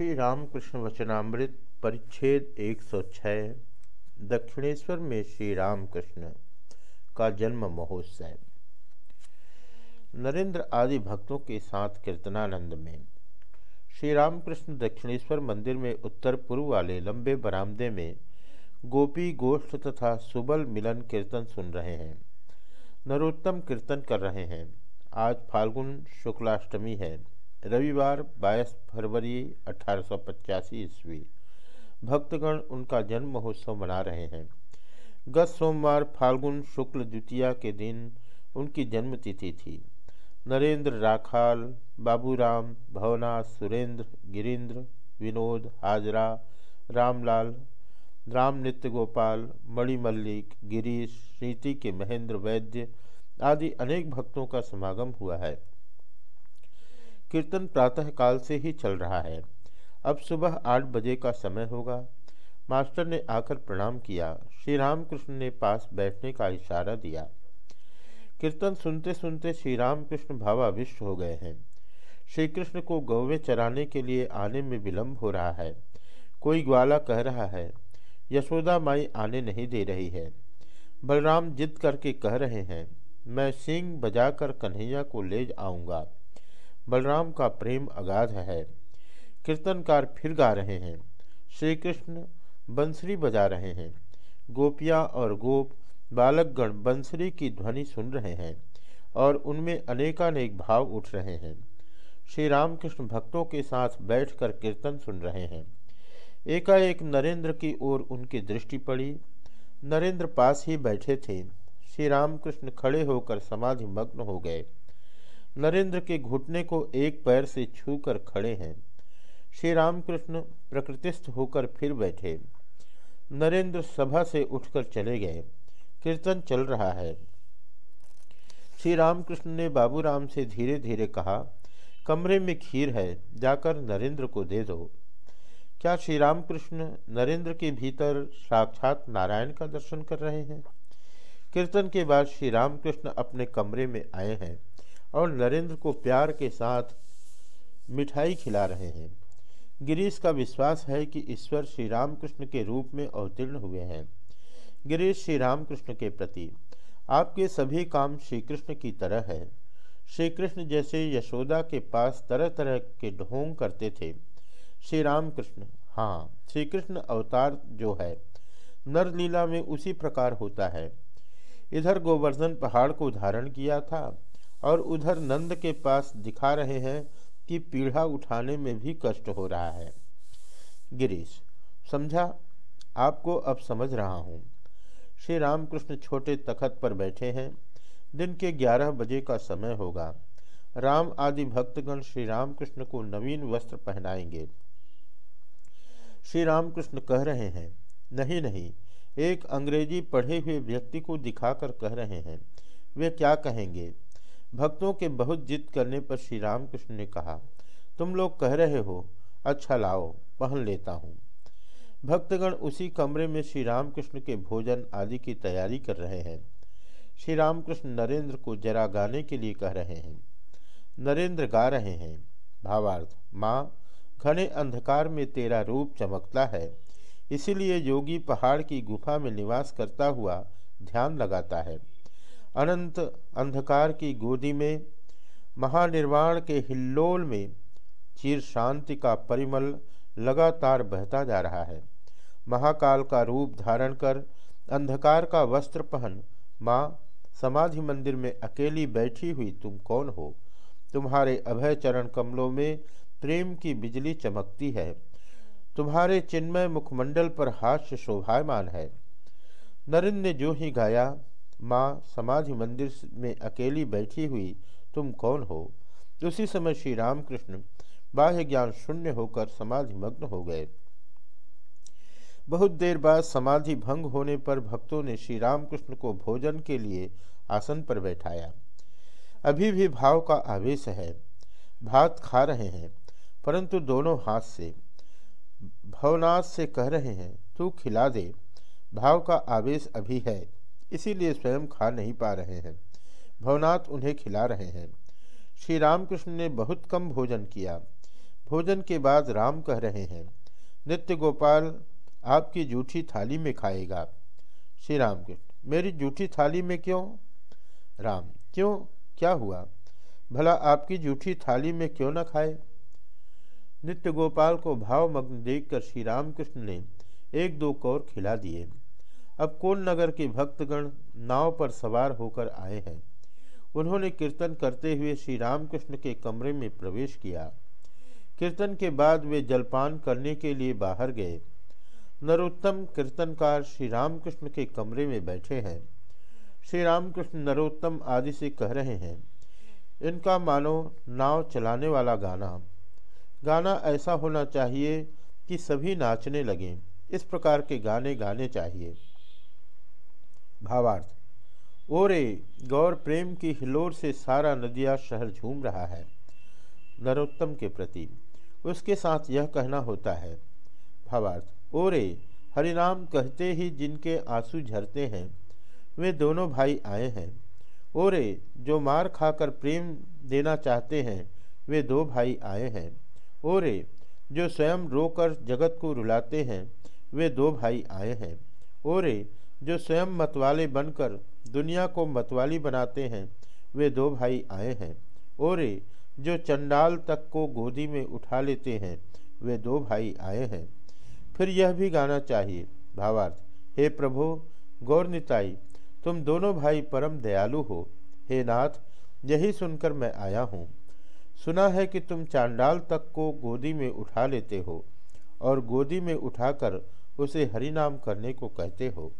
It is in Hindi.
श्री रामकृष्ण वचनामृत परिच्छेद 106 दक्षिणेश्वर में श्री रामकृष्ण का जन्म महोत्सव। नरेंद्र आदि भक्तों के साथ कीर्तनानंद में। श्री रामकृष्ण दक्षिणेश्वर मंदिर में उत्तर पूर्व वाले लंबे बरामदे में गोपी गोष्ठ तथा सुबल मिलन कीर्तन सुन रहे हैं। नरोत्तम कीर्तन कर रहे हैं। आज फाल्गुन शुक्लाष्टमी है। रविवार 22 फरवरी अठारह सौ पचासी ईस्वी। भक्तगण उनका जन्म महोत्सव मना रहे हैं। गत सोमवार फाल्गुन शुक्ल द्वितीया के दिन उनकी जन्मतिथि थी। नरेंद्र राखाल, बाबूराम, भवनाथ सुरेंद्र गिरीन्द्र विनोद, हाजरा, रामलाल, राम नित्य गोपाल मणिमल्लिक गिरीश, श्रीति के महेंद्र वैद्य आदि अनेक भक्तों का समागम हुआ है। कीर्तन प्रातः काल से ही चल रहा है। अब सुबह आठ बजे का समय होगा। मास्टर ने आकर प्रणाम किया। श्री रामकृष्ण ने पास बैठने का इशारा दिया। कीर्तन सुनते सुनते श्री रामकृष्ण भावाविष्ट हो गए हैं। श्री कृष्ण को गौवे चराने के लिए आने में विलंब हो रहा है। कोई ग्वाला कह रहा है, यशोदा माई आने नहीं दे रही है। बलराम जिद करके कह रहे हैं, मैं सिंह बजाकर कन्हैया को ले आऊँगा। बलराम का प्रेम अगाध है। कीर्तनकार फिर गा रहे हैं। श्री कृष्ण बंसरी बजा रहे हैं। गोपियाँ और गोप, बालकगण बंसरी की ध्वनि सुन रहे हैं और उनमें अनेकानेक भाव उठ रहे हैं। श्री रामकृष्ण भक्तों के साथ बैठकर कीर्तन सुन रहे हैं। एकाएक नरेंद्र की ओर उनकी दृष्टि पड़ी। नरेंद्र पास ही बैठे थे। श्री रामकृष्ण खड़े होकर समाधि मग्न हो गए। नरेंद्र के घुटने को एक पैर से छूकर खड़े हैं। श्री रामकृष्ण प्रकृतिस्थ होकर फिर बैठे। नरेंद्र सभा से उठकर चले गए। कीर्तन चल रहा है। श्री रामकृष्ण ने बाबूराम से धीरे धीरे कहा, कमरे में खीर है, जाकर नरेंद्र को दे दो। क्या श्री रामकृष्ण नरेंद्र के भीतर साक्षात नारायण का दर्शन कर रहे हैं? कीर्तन के बाद श्री रामकृष्ण अपने कमरे में आए हैं। और नरेंद्र को प्यार के साथ मिठाई खिला रहे हैं। गिरीश का विश्वास है कि ईश्वर श्री रामकृष्ण के रूप में अवतीर्ण हुए हैं। गिरीश श्री रामकृष्ण के प्रति आपके सभी काम श्री कृष्ण की तरह है। श्री कृष्ण जैसे यशोदा के पास तरह तरह के ढोंग करते थे। श्री राम कृष्ण हाँ श्री कृष्ण अवतार जो है, नरलीला में उसी प्रकार होता है। इधर गोवर्धन पहाड़ को धारण किया था। और उधर नंद के पास दिखा रहे हैं कि पीढ़ा उठाने में भी कष्ट हो रहा है। गिरीश, समझा? आपको अब समझ रहा हूँ। श्री रामकृष्ण छोटे तखत पर बैठे हैं। दिन के ग्यारह बजे का समय होगा। राम आदि भक्तगण श्री रामकृष्ण को नवीन वस्त्र पहनाएँगे। श्री रामकृष्ण कह रहे हैं, नहीं नहीं, एक अंग्रेज़ी पढ़े हुए व्यक्ति को दिखाकर कह रहे हैं। वे क्या कहेंगे? भक्तों के बहुत जिद करने पर श्री रामकृष्ण ने कहा, तुम लोग कह रहे हो अच्छा लाओ, पहन लेता हूँ। भक्तगण उसी कमरे में श्री रामकृष्ण के भोजन आदि की तैयारी कर रहे हैं। श्री रामकृष्ण नरेंद्र को जरा गाने के लिए कह रहे हैं। नरेंद्र गा रहे हैं। भावार्थ, माँ, घने अंधकार में तेरा रूप चमकता है। इसीलिए योगी पहाड़ की गुफा में निवास करता हुआ ध्यान लगाता है। अनंत अंधकार की गोदी में, महानिर्वाण के हिल्लोल में चीर शांति का परिमल लगातार बहता जा रहा है। महाकाल का रूप धारण कर अंधकार का वस्त्र पहन माँ समाधि मंदिर में अकेली बैठी हुई तुम कौन हो? तुम्हारे अभय चरण कमलों में प्रेम की बिजली चमकती है। तुम्हारे चिन्मय मुखमंडल पर हास्य शोभायमान है। नरेंद्र ने जो ही गाया माँ समाधि मंदिर में अकेली बैठी हुई तुम कौन हो? उसी समय श्री रामकृष्ण बाह्य ज्ञान शून्य होकर समाधि मग्न हो गए। बहुत देर बाद समाधि भंग होने पर भक्तों ने श्री रामकृष्ण को भोजन के लिए आसन पर बैठाया। अभी भी भाव का आवेश है। भात खा रहे हैं, परंतु दोनों हाथ से। भवनाथ से कह रहे हैं, तू खिला दे। भाव का आवेश अभी है। इसीलिए स्वयं खा नहीं पा रहे हैं। भवनाथ उन्हें खिला रहे हैं। श्री रामकृष्ण ने बहुत कम भोजन किया। भोजन के बाद राम कह रहे हैं, नित्य गोपाल, आपकी जूठी थाली में खाएगा। श्री राम कृष्ण मेरी जूठी थाली में क्यों? राम, क्यों? क्या हुआ? भला आपकी जूठी थाली में क्यों न खाए? नित्य गोपाल को भावमग्न देखकर श्री रामकृष्ण ने एक दो कौर खिला दिए। अब कोल नगर के भक्तगण नाव पर सवार होकर आए हैं। उन्होंने कीर्तन करते हुए श्री रामकृष्ण के कमरे में प्रवेश किया। कीर्तन के बाद वे जलपान करने के लिए बाहर गए। नरोत्तम कीर्तनकार श्री रामकृष्ण के कमरे में बैठे हैं। श्री रामकृष्ण नरोत्तम आदि से कह रहे हैं, इनका मानो नाव चलाने वाला गाना। गाना ऐसा होना चाहिए कि सभी नाचने लगें। इस प्रकार के गाने गाने चाहिए। भावार्थ। ओरे, गौर प्रेम की हिलोर से सारा नदिया शहर झूम रहा है, नरोत्तम के प्रति। उसके साथ यह कहना होता है, भावार्थ, ओरे, हरिनाम कहते ही जिनके आँसू झरते हैं, वे दोनों भाई आए हैं। ओरे, जो मार खाकर प्रेम देना चाहते हैं, वे दो भाई आए हैं। ओरे, जो स्वयं रोकर जगत को रुलाते हैं, वे दो भाई आए हैं। ओरे जो स्वयं मतवाले बनकर दुनिया को मतवाली बनाते हैं, वे दो भाई आए हैं। ओरे, जो चंडाल तक को गोदी में उठा लेते हैं, वे दो भाई आए हैं। फिर यह भी गाना चाहिए, भावार्थ, हे प्रभु गौरनिताई तुम दोनों भाई परम दयालु हो। हे नाथ, यही सुनकर मैं आया हूँ। सुना है कि तुम चांडाल तक को गोदी में उठा लेते हो और गोदी में उठाकर उसे हरिनाम करने को कहते हो।